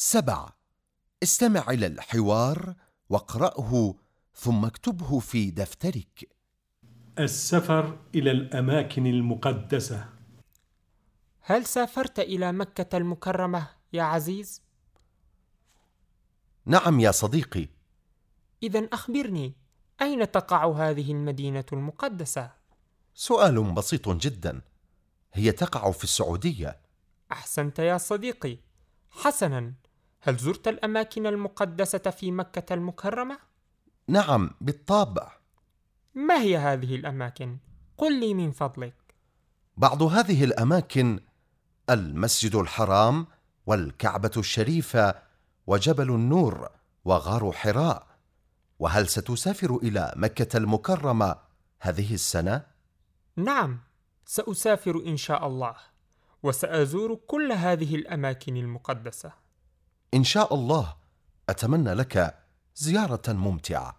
سبع. استمع إلى الحوار واقرأه ثم اكتبه في دفترك. السفر إلى الأماكن المقدسة. هل سافرت إلى مكة المكرمة يا عزيز؟ نعم يا صديقي. إذا أخبرني أين تقع هذه المدينة المقدسة؟ سؤال بسيط جدا. هي تقع في السعودية. أحسنت يا صديقي. حسنا. هل زرت الأماكن المقدسة في مكة المكرمة؟ نعم بالطبع ما هي هذه الأماكن؟ قل لي من فضلك بعض هذه الأماكن المسجد الحرام والكعبة الشريفة وجبل النور وغار حراء وهل ستسافر إلى مكة المكرمة هذه السنة؟ نعم سأسافر إن شاء الله وسأزور كل هذه الأماكن المقدسة إن شاء الله أتمنى لك زيارة ممتعة.